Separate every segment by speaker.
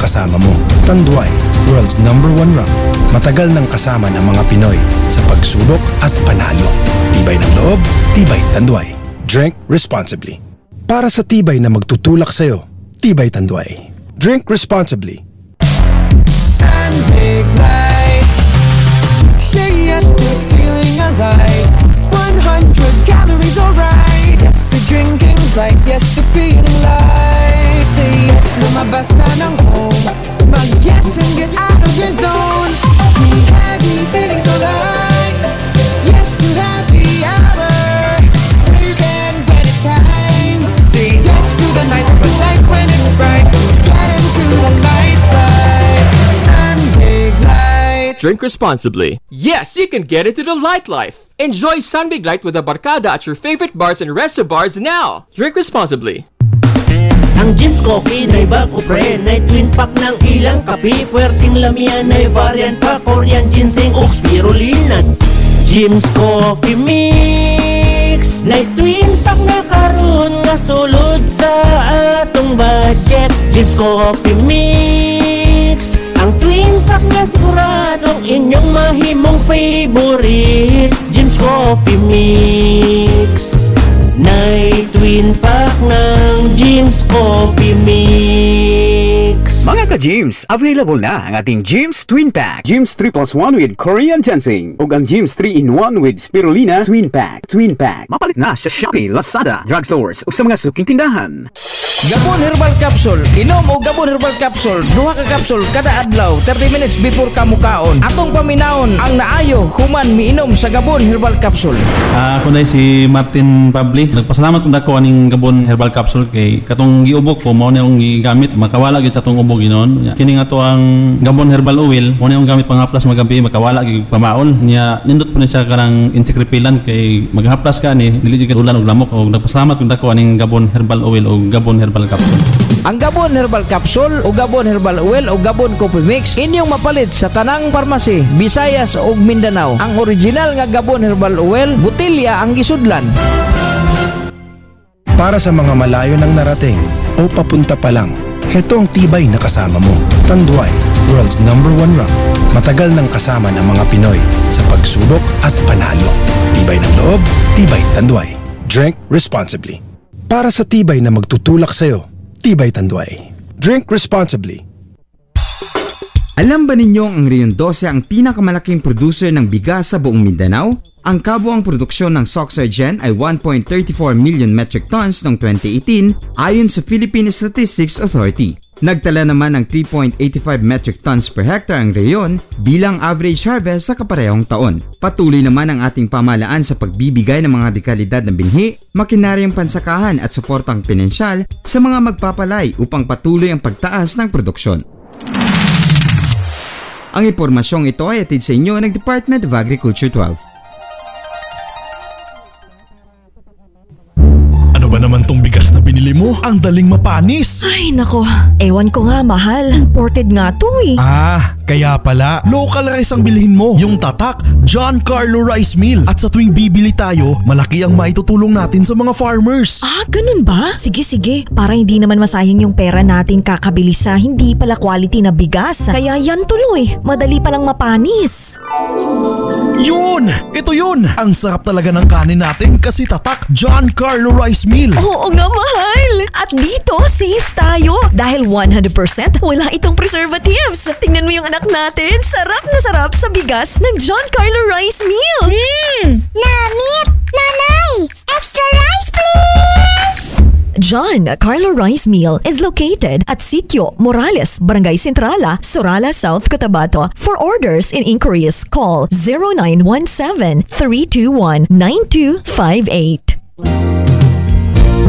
Speaker 1: kasama mo. Tanduay, world's number one rum. Matagal nang kasama ng mga Pinoy sa pagsubok at panalo. Tibay ng loob, tibay Tanduay. Drink responsibly. Para sa tibay na magtutulak sa'yo, tibay Tanduay. Drink responsibly.
Speaker 2: Big Light. Say yes to feeling alive. 100 calories, alright. Yes to drinking right, yes to feeling Say yes, lumabas na ng home. Mag yes and get out of your zone. So light. Yes when it's time. Say yes to the night, but like when it's bright. Get into the light, light.
Speaker 3: Drink responsibly. Yes, you can get into the light life. Enjoy Sunbig Light with a barcada at your favorite bars and resto bars now. Drink responsibly.
Speaker 4: Ang Jim's Coffee na bago pre Na twin pack ng ilang kape. Puwerteng lamian na variant pa Korean ginseng o spirulina. Jim's Coffee Mix Na twin pack na karon Nga sulod sa atong budget. Jim's Coffee Mix Ang twin pack nga siguradong inyong mahimong favorite. Jim's Coffee Mix Nay twin pack Coffee Mix.
Speaker 5: Mga ka-Gyms, available na ang ating Gyms Twin Pack. Gyms 3 plus 1 with Korean Ginseng. O ang Gyms 3 in 1 with Spirulina Twin Pack. Twin Pack. Mapalit na sa Shopee, Lazada, drugstores o sa mga suking tindahan.
Speaker 6: Gabon Herbal Capsule. Inom o Gabon Herbal Capsule. Duha ka capsule kada adlaw 30 minutes before kamukaon. Atong paminaon ang naayo human miinom sa Gabon Herbal Capsule.
Speaker 7: Ah, ako na si Martin Pabli. Nagpasalamat kung dako aning Gabon Herbal Capsule kay katong giubok ko mao na akong gigamit makawala gid sa atong ubog ginon. Nya, Kini nga to ang Gabon Herbal Oil mo akong gamit panghaplas magabi makawala gid pamaol. Nya nindot po na siya kanang insect repellent kay maghaplas ka ni dili jud ulan og lamok og nagpasalamat kung dako aning Gabon Herbal Oil o Gabon Herbal Capsule.
Speaker 6: Ang Gabon Herbal Capsule o Gabon Herbal Oil o Gabon Coffee Mix inyong mapalit sa tanang parmasi, Visayas ug Mindanao. Ang original nga Gabon Herbal Oil, butilya ang gisudlan.
Speaker 1: Para sa mga malayo nang narating o papunta pa lang, heto ang tibay na kasama mo. Tanduay, world's number one rum. Matagal nang kasama ng mga Pinoy sa pagsubok at panalo. Tibay ng loob, tibay Tanduay. Drink responsibly. Para sa tibay na magtutulak sa'yo, tibay Tanduay. Drink responsibly.
Speaker 8: Alam ba ninyo ang Rion 12 ang pinakamalaking producer ng bigas sa buong Mindanao? Ang kabuang produksyon ng Soxergen ay 1.34 million metric tons noong 2018 ayon sa Philippine Statistics Authority. Nagtala naman ng 3.85 metric tons per hectare ang reyon bilang average harvest sa kaparehong taon. Patuloy naman ang ating pamalaan sa pagbibigay ng mga dekalidad na binhi, makinaryang pansakahan at suportang pinansyal sa mga magpapalay upang patuloy ang pagtaas ng produksyon. Ang impormasyong ito ay atid sa inyo ng Department of Agriculture 12.
Speaker 9: Ba naman tong bigas na binili mo? Ang daling mapanis.
Speaker 10: Ay, nako. Ewan ko nga, mahal. Imported nga to eh.
Speaker 9: Ah, kaya pala, local rice ang bilhin mo. Yung tatak, John Carlo Rice Mill. At sa tuwing bibili tayo, malaki ang maitutulong natin sa mga farmers.
Speaker 10: Ah, ganun ba? Sige, sige. Para hindi naman masayang yung pera natin kakabili sa hindi pala quality na bigas. Kaya yan tuloy. Madali palang mapanis.
Speaker 9: Yun! Ito yun! Ang sarap talaga ng kanin natin kasi tatak John Carlo Rice Mill.
Speaker 10: Oo nga, mahal. At dito, safe tayo. Dahil 100% wala itong preservatives. Tingnan mo yung anak natin. Sarap na sarap sa bigas ng John Carlo Rice Meal.
Speaker 11: Mmm! Namit! Nanay! Extra rice, please!
Speaker 10: John Carlo Rice Meal is located at Sitio Morales, Barangay Centrala, Sorala, South Cotabato. For orders and inquiries, call 0917-321-9258.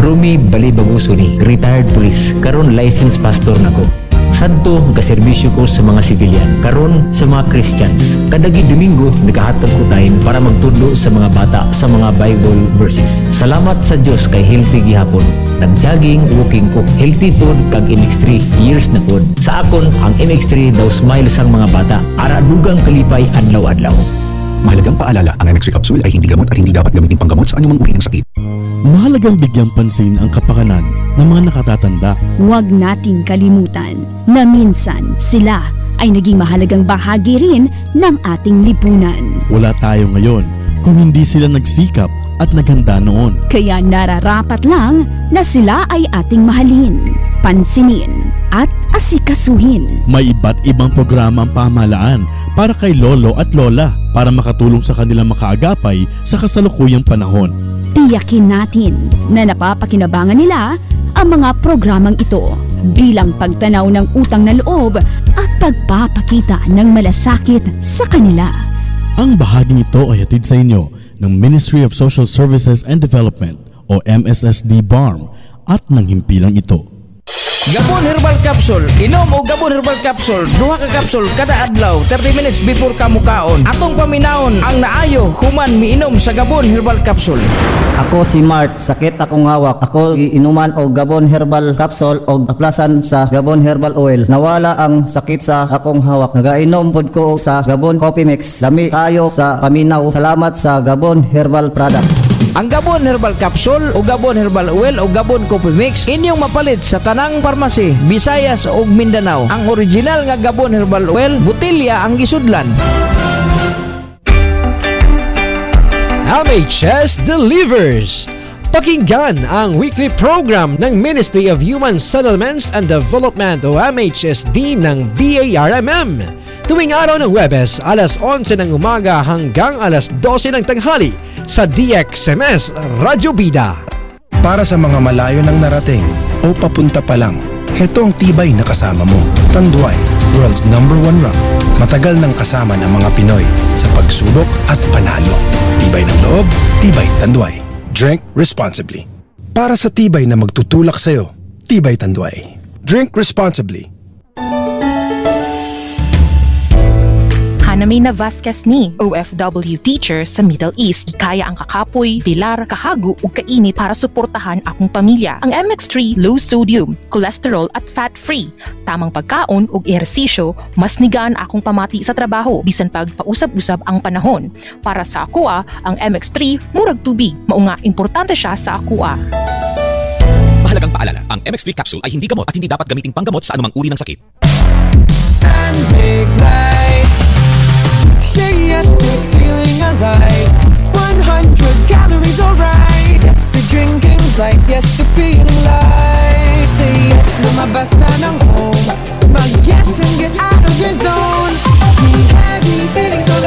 Speaker 12: Rumi Balibagusuni, retired police, karon licensed pastor nako. Sadto nga serbisyo ko sa mga sibilyan, karon sa mga Christians. Kadagi Domingo nagahatag ko time para magtudlo sa mga bata sa mga Bible verses. Salamat sa Dios kay healthy gihapon. Nag-jogging, walking ko, healthy food kag MX3 years na pod. Sa akon ang MX3 daw smile sang mga bata. Ara dugang kalipay adlaw-adlaw.
Speaker 13: Mahalagang paalala, ang MX3 capsule ay hindi gamot at hindi dapat gamitin panggamot sa anumang uri ng sakit.
Speaker 14: Mahalagang bigyang pansin ang kapakanan ng mga nakatatanda.
Speaker 15: Huwag nating kalimutan na minsan sila ay naging mahalagang bahagi rin ng ating lipunan.
Speaker 14: Wala tayo ngayon kung hindi sila nagsikap at naghanda noon.
Speaker 15: Kaya nararapat lang na sila ay ating mahalin, pansinin at asikasuhin.
Speaker 14: May iba't ibang programa ang pamahalaan para kay lolo at lola para makatulong sa kanilang makaagapay sa kasalukuyang panahon.
Speaker 15: Tiyakin natin na napapakinabangan nila ang mga programang ito bilang pagtanaw ng utang na loob at pagpapakita ng malasakit sa kanila.
Speaker 14: Ang bahaging ito ay hatid sa inyo ng Ministry of Social Services and Development o MSSD BARM at ng himpilang ito.
Speaker 6: Gabon Herbal Capsule. Inom o Gabon Herbal Capsule. Duha ka capsule kada adlaw 30 minutes before kamukaon. Atong paminaon ang naayo human miinom sa Gabon Herbal Capsule.
Speaker 16: Ako si Mart, sakit akong hawak. Ako inuman og Gabon Herbal Capsule og aplasan sa Gabon Herbal Oil. Nawala ang sakit sa akong hawak. Nagainom pod ko sa Gabon Coffee Mix. Lami tayo sa paminaw. Salamat sa Gabon Herbal Products.
Speaker 6: Ang Gabon Herbal Capsule o Gabon Herbal Oil o Gabon Coffee Mix inyong mapalit sa tanang parmasi, Visayas ug Mindanao. Ang original nga Gabon Herbal Oil, butilya ang gisudlan.
Speaker 17: MHS delivers! Pakinggan ang weekly program ng Ministry of Human Settlements and Development o MHSD ng BARMM. Tuwing araw ng Webes, alas 11 ng umaga hanggang alas 12 ng tanghali sa DXMS Radyo Bida.
Speaker 1: Para sa mga malayo ng narating o papunta pa lang, heto ang tibay na kasama mo. Tanduay, world's number one rank. Matagal nang kasama ng mga Pinoy sa pagsubok at panalo. Tibay ng loob, tibay tanduay. Drink responsibly. Para sa tibay na magtutulak sa'yo, tibay tanduay. Drink responsibly.
Speaker 18: Hanamina Vasquez ni OFW teacher sa Middle East. Kaya ang kakapoy, bilar, kahago ug kainit para suportahan akong pamilya. Ang MX3 low sodium, cholesterol at fat-free. Tamang pagkaon ug ehersisyo, mas nigaan akong pamati sa trabaho bisan pag pausab-usab ang panahon. Para sa ako ah, ang MX3 murag tubig. Maunga importante siya sa ako ah.
Speaker 13: Mahalagang paalala, ang MX3 capsule ay hindi gamot at hindi dapat gamiting panggamot sa anumang uri ng sakit.
Speaker 2: Sunbig light. Feeling 100 calories, alright. Yes to drinking like yes to feeling light. Say yes, lumabas ng home. Mag yes and get out of your zone. Heavy, feeling so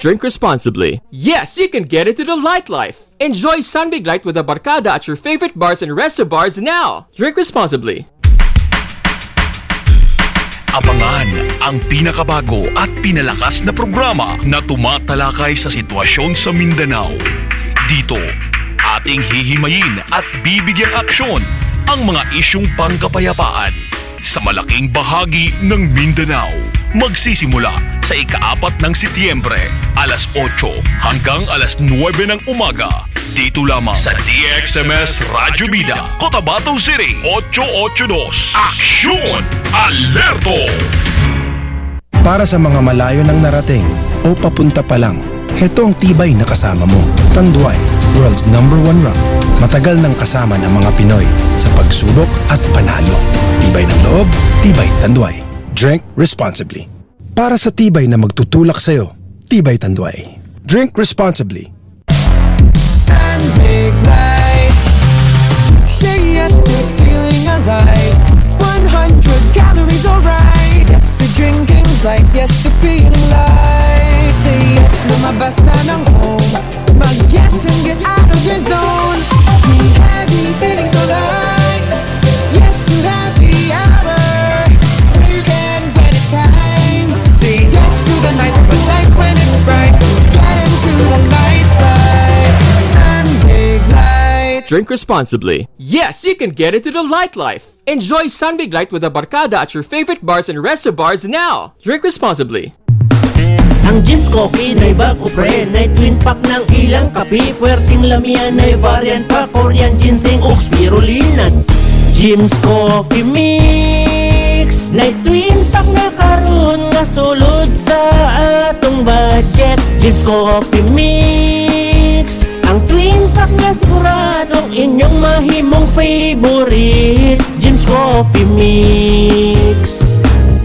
Speaker 3: Drink responsibly. Yes, you can get into the light life. Enjoy Sunbig Light with a barcada at your favorite bars and resto bars now. Drink responsibly.
Speaker 19: Abangan ang pinakabago at pinalakas na programa na tumatalakay sa sitwasyon sa Mindanao. Dito, ating hihimayin at bibigyang aksyon ang mga isyong pangkapayapaan sa malaking bahagi ng Mindanao. Magsisimula sa ikaapat ng Setyembre, alas 8 hanggang alas 9 ng umaga. Dito lamang sa DXMS Radyo Bida, Cotabato City, 882. Aksyon! Alerto!
Speaker 1: Para sa mga malayo ng narating o papunta pa lang, heto ang tibay na kasama mo. Tanduay, world's number one rank. Matagal nang kasama ng mga Pinoy sa pagsubok at panalo. Tibay ng loob, tibay tanduay. Drink responsibly. Para sa tibay na magtutulak sa'yo, tibay tanduay. Drink responsibly.
Speaker 2: Sunbig light. Say yes to feeling alive. 100 calories, alright. Yes to drinking like yes to feeling light. Say yes, lumabas na ng home. Mag yes and get out of your zone.
Speaker 3: Drink responsibly. Yes, you can get into the light life. Enjoy Sunbig Light with a barcada at your favorite bars and resto bars now. Drink responsibly.
Speaker 4: Ang Jim's Coffee na bago pre Na twin pack ng ilang kape Puwerting lamian na variant pa Korean ginseng o spirulina Jim's Coffee Mix Night twin pack na karon nga sulod sa atong budget Jim's Coffee Mix Ang nga siguradong inyong mahimong favorite Jim's Coffee Mix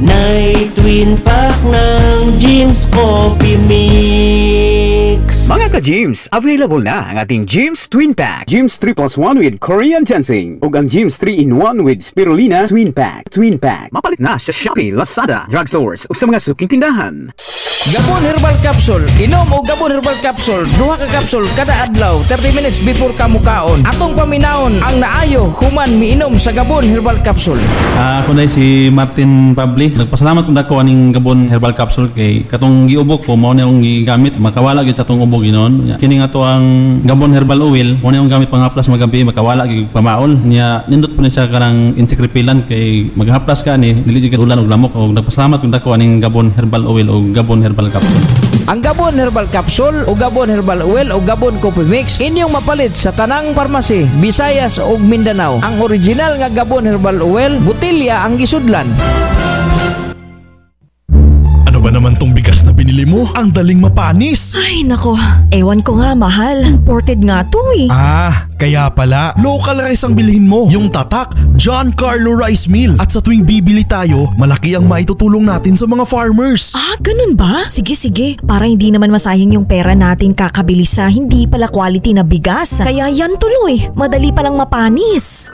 Speaker 4: Night twin pack ng Jim's Coffee Mix
Speaker 5: Mga ka-Gyms, available na ang ating Gyms Twin Pack. Gyms 3 plus 1 with Korean Ginseng. O ang Gyms 3 in 1 with Spirulina Twin Pack. Twin Pack. Mapalit na sa Shopee, Lazada, drugstores o sa mga suking tindahan.
Speaker 6: Gabon Herbal Capsule. Inom o Gabon Herbal Capsule. Duha ka capsule kada adlaw 30 minutes before kamukaon. Atong paminaon ang naayo human miinom sa Gabon Herbal Capsule.
Speaker 7: Ah, ako na si Martin Pabli. Nagpasalamat kung dako aning Gabon Herbal Capsule kay katong giubok ko mao na yung gigamit makawala gyud sa atong ubok ginon. Kini nga to ang Gabon Herbal Oil na yung gamit panghaplas magabi makawala gyud pamaol. Nya nindot po ni siya karang insect repellent kay maghaplas ka ni dili gyud ulan og lamok og nagpasalamat kung dako aning Gabon Herbal Oil o Gabon Herbal Capsule.
Speaker 6: Ang Gabon Herbal Capsule o Gabon Herbal Oil o Gabon Coffee Mix inyong mapalit sa tanang parmasi, Visayas ug Mindanao. Ang original nga Gabon Herbal Oil, butilya ang gisudlan.
Speaker 9: Ano ba naman tong bigas na binili mo? Ang daling mapanis.
Speaker 10: Ay nako, ewan ko nga mahal. Imported nga to eh.
Speaker 9: Ah, kaya pala, local rice ang bilhin mo. Yung tatak, John Carlo Rice Mill. At sa tuwing bibili tayo, malaki ang maitutulong natin sa mga farmers.
Speaker 10: Ah, ganun ba? Sige sige, para hindi naman masayang yung pera natin kakabili sa hindi pala quality na bigas. Kaya yan tuloy, madali palang mapanis.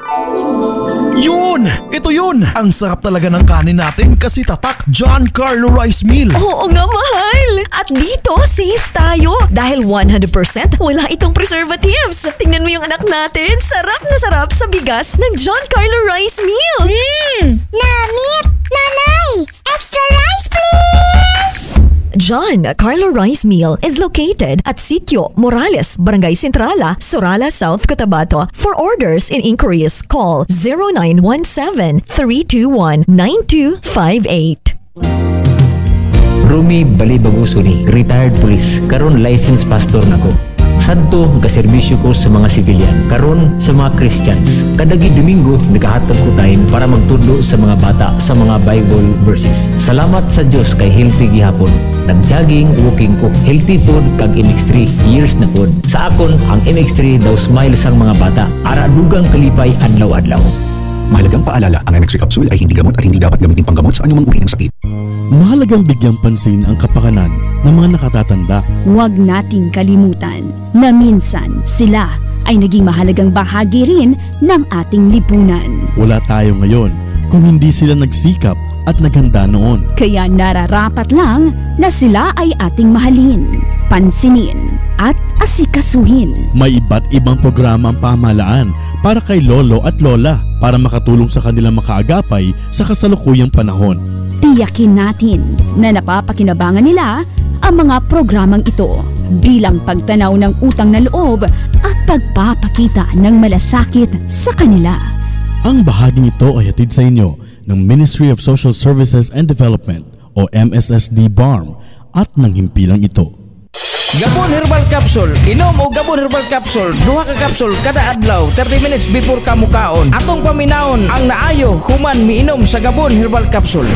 Speaker 9: Yun! Ito yun! Ang sarap talaga ng kanin natin kasi tatak John Carlo Rice Mill.
Speaker 10: Oo nga mahal! At dito, safe tayo dahil 100% wala itong preservatives. Tingnan mo yung anak natin, sarap na sarap sa bigas ng John Carlo Rice Meal.
Speaker 11: Mmm! Namit! Nanay! Extra rice please!
Speaker 10: John Carlo Rice Meal is located at Sitio Morales, Barangay Centrala, Sorala, South Cotabato. For orders and inquiries, call 0917-321-9258.
Speaker 12: Rumi Balibagusuni, retired police, karon licensed pastor nako. Sadto nga serbisyo ko sa mga sibilyan, karon sa mga Christians. Kadagi Domingo nagahatag ko time para magtudlo sa mga bata sa mga Bible verses. Salamat sa Dios kay healthy gihapon. Nag-jogging, walking ko, healthy food kag MX3 years na pod. Sa akon, ang MX3 daw smile sang mga bata. Ara dugang kalipay adlaw-adlaw.
Speaker 20: Mahalagang paalala, ang MX3 capsule ay hindi gamot at hindi dapat gamitin panggamot sa anumang uri ng sakit.
Speaker 14: Mahalagang bigyang pansin ang kapakanan ng mga nakatatanda.
Speaker 15: Huwag nating kalimutan na minsan sila ay naging mahalagang bahagi rin ng ating lipunan.
Speaker 14: Wala tayo ngayon kung hindi sila nagsikap at naghanda noon.
Speaker 15: Kaya nararapat lang na sila ay ating mahalin, pansinin at asikasuhin.
Speaker 14: May iba't ibang programa ang pamahalaan para kay lolo at lola para makatulong sa kanilang makaagapay sa kasalukuyang panahon.
Speaker 15: Tiyakin natin na napapakinabangan nila ang mga programang ito bilang pagtanaw ng utang na loob at pagpapakita ng malasakit sa kanila.
Speaker 14: Ang bahaging ito ay hatid sa inyo ng Ministry of Social Services and Development o MSSD BARM at ng himpilang ito.
Speaker 6: Gabon Herbal Capsule. Inom o Gabon Herbal Capsule. Duha ka capsule kada adlaw 30 minutes before kamukaon. Atong paminaon ang naayo human miinom sa Gabon Herbal Capsule.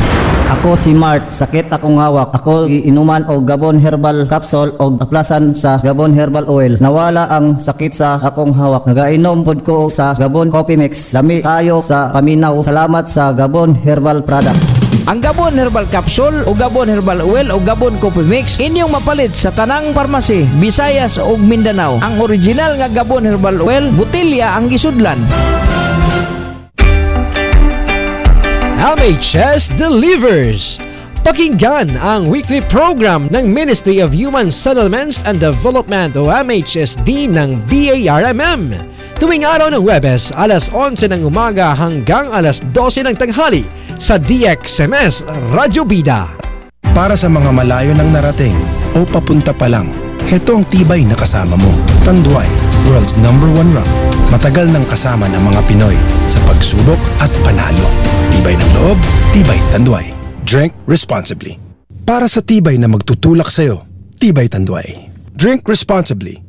Speaker 16: Ako si Mart, sakit akong hawak. Ako inuman og Gabon Herbal Capsule og aplasan sa Gabon Herbal Oil. Nawala ang sakit sa akong hawak. Nagainom pod ko sa Gabon Coffee Mix. Lami tayo sa paminaw. Salamat sa Gabon Herbal Products.
Speaker 6: Ang Gabon Herbal Capsule o Gabon Herbal Oil o Gabon Coffee Mix inyong mapalit sa tanang parmasi, Visayas ug Mindanao. Ang original nga Gabon Herbal Oil, butilya ang gisudlan.
Speaker 17: LHS delivers! Pakinggan ang weekly program ng Ministry of Human Settlements and Development o MHSD ng BARMM. Tuwing araw ng Webes, alas 11 ng umaga hanggang alas 12 ng tanghali sa DXMS Radyo Bida.
Speaker 1: Para sa mga malayo nang narating o papunta pa lang, heto ang tibay na kasama mo. Tanduay, world's number one rum. Matagal nang kasama ng mga Pinoy sa pagsubok at panalo. Tibay ng loob, tibay Tanduay. Drink responsibly. Para sa tibay na magtutulak sa'yo, tibay Tanduay. Drink responsibly.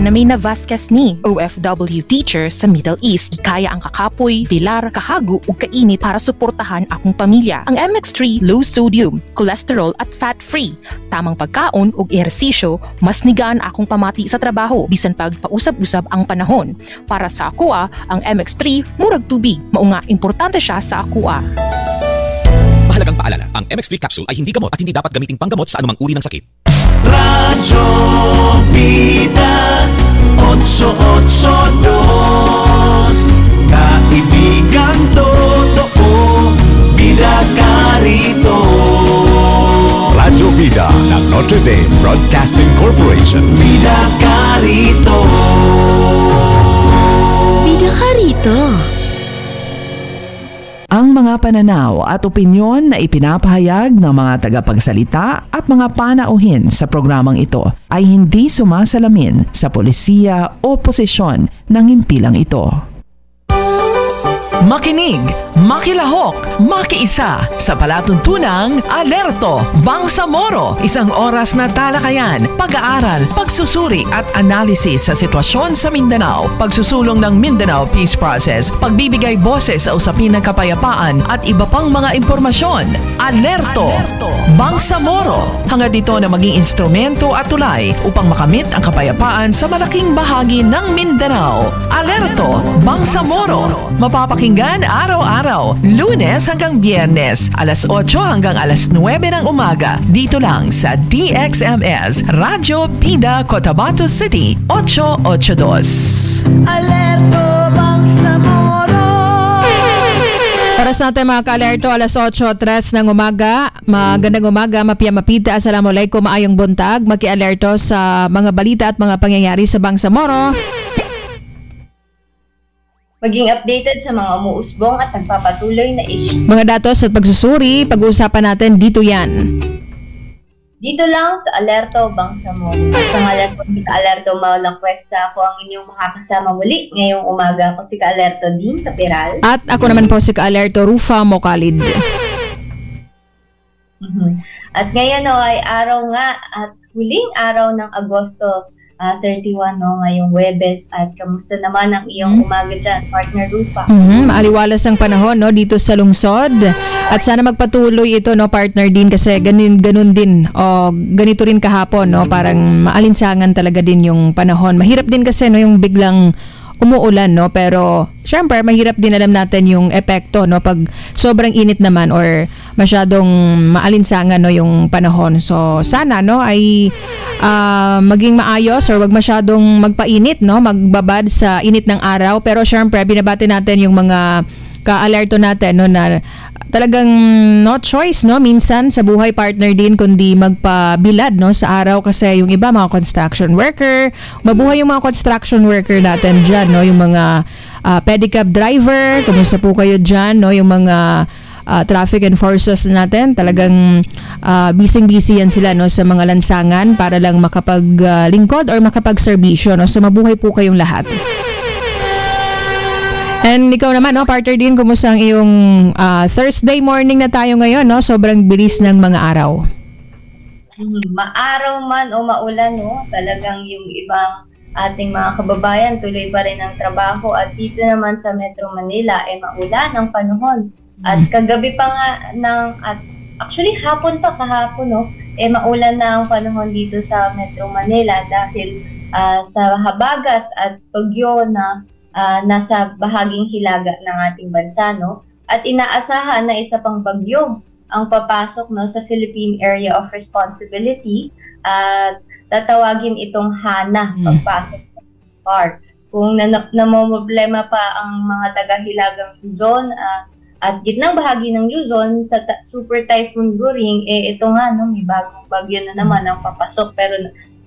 Speaker 18: Ana May Vasquez ni OFW teacher sa Middle East. Ikaya ang kakapoy, pilar, kahagu ug kainit para suportahan akong pamilya. Ang MX3 low sodium, cholesterol at fat-free. Tamang pagkaon ug ehersisyo, mas nigaan akong pamati sa trabaho bisan pag pausab-usab ang panahon. Para sa akoa, ang MX3 murag tubig. Maunga importante siya sa akoa.
Speaker 13: Mahalagang paalala, ang MX3 capsule ay hindi gamot at hindi dapat gamiting panggamot sa anumang uri ng sakit.
Speaker 2: Radyo Vida 882 Kaibigan totoo Bida ka rito
Speaker 20: Radyo Vida ng Notre Dame Broadcasting Corporation.
Speaker 2: Bida ka rito
Speaker 10: Bida ka rito.
Speaker 21: Ang mga pananaw at opinyon na ipinapahayag ng mga tagapagsalita at mga panauhin sa programang ito ay hindi sumasalamin sa polisiya o posisyon ng himpilang ito. Makinig, makilahok, makiisa sa palatuntunang Alerto Bangsamoro. Isang oras na talakayan, pag-aaral, pagsusuri at analisis sa sitwasyon sa Mindanao, pagsusulong ng Mindanao Peace Process, pagbibigay boses sa usapin ng kapayapaan at iba pang mga impormasyon. Alerto, Bangsamoro. Hangad dito na maging instrumento at tulay upang makamit ang kapayapaan sa malaking bahagi ng Mindanao. Alerto, Bangsamoro. Mapapakinggan araw-araw, lunes hanggang biyernes, alas 8 hanggang alas 9 ng umaga. Dito lang sa DXMS, Radyo Pida, Cotabato City, 882.
Speaker 2: Alerto Bangsamoro
Speaker 22: Oras natin mga ka-alerto, alas 8.03 ng umaga. Magandang umaga, mapia mapita. Assalamualaikum, maayong buntag. Maki-alerto sa mga balita at mga pangyayari sa Bangsamoro.
Speaker 23: Maging updated sa mga umuusbong at nagpapatuloy na issue.
Speaker 22: Mga datos at pagsusuri, pag-uusapan natin dito yan.
Speaker 23: Dito lang sa Alerto Bangsamoro. At sa ngalan po ni Alerto Maulang Cuesta, ako ang inyong makakasama muli ngayong umaga. Ako si Ka-Alerto Dean Kapiral.
Speaker 22: At ako naman po si ka-alerto Rufa Mokalid.
Speaker 23: Mhm. At ngayon no, ay araw nga at huling araw ng Agosto ah, 31 no, ngayong Webes. At kamusta naman ang iyong umaga dyan, partner Rufa?
Speaker 22: Mhm, maaliwalas ang panahon no dito sa lungsod. At sana magpatuloy ito no partner din kasi ganun ganun din o ganito rin kahapon no parang maalinsangan talaga din yung panahon. Mahirap din kasi no yung biglang umuulan no? Pero syempre mahirap din alam natin yung epekto no? Pag sobrang init naman or masyadong maalinsangan no? Yung panahon. So sana no? Ay ah, maging maayos or wag masyadong magpainit no? Magbabad sa init ng araw. Pero syempre binabati natin yung mga ka-alerto natin no? Na talagang no choice no? Minsan sa buhay partner din kundi magpabilad no? Sa araw kasi yung iba mga construction worker. Mabuhay yung mga construction worker natin diyan no? Yung mga ah, pedicab driver kumusta po kayo diyan no? Yung mga ah, traffic enforcers natin talagang ah, busy-busy yan sila no? Sa mga lansangan para lang makapaglingkod or makapagserbisyo no? So mabuhay po kayong lahat And ikaw naman, no, partner din, kumusta ang iyong ah, Thursday morning na tayo ngayon, no? Sobrang bilis ng mga araw.
Speaker 23: Mhm. Maaraw man o maulan, no, talagang yung ibang ating mga kababayan tuloy pa rin ang trabaho at dito naman sa Metro Manila ay maulan ang panahon. At kagabi pa nga ng at actually hapon pa kahapon no, eh maulan na ang panahon dito sa Metro Manila dahil ah, sa habagat at bagyo na ah, nasa bahaging hilaga ng ating bansa no. At inaasahan na isa pang bagyo ang papasok no sa Philippine Area of Responsibility at tatawagin itong HANA pagpasok ng park. Kung na namomroblema pa ang mga taga-hilagang Luzon ah, at gitnang bahagi ng Luzon sa ta- Super Typhoon Goring, eh ito nga no, may bagong bagyo na naman ang papasok pero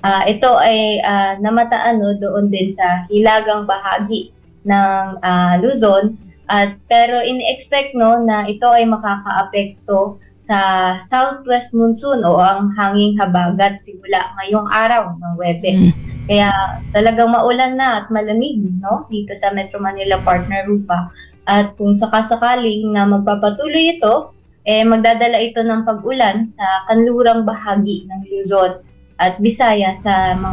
Speaker 23: ah, ito ay ah, namataan no, doon din sa hilagang bahagi ng ah, Luzon at pero ini-expect no na ito ay makakaapekto sa southwest monsoon o ang hanging habagat simula ngayong araw ng Webes. Kaya talagang maulan na at malamig no dito sa Metro Manila Partner Rupa. At kung sakasakaling na magpapatuloy ito, eh magdadala ito ng pag-ulan sa kanlurang bahagi ng Luzon at Visaya sa mga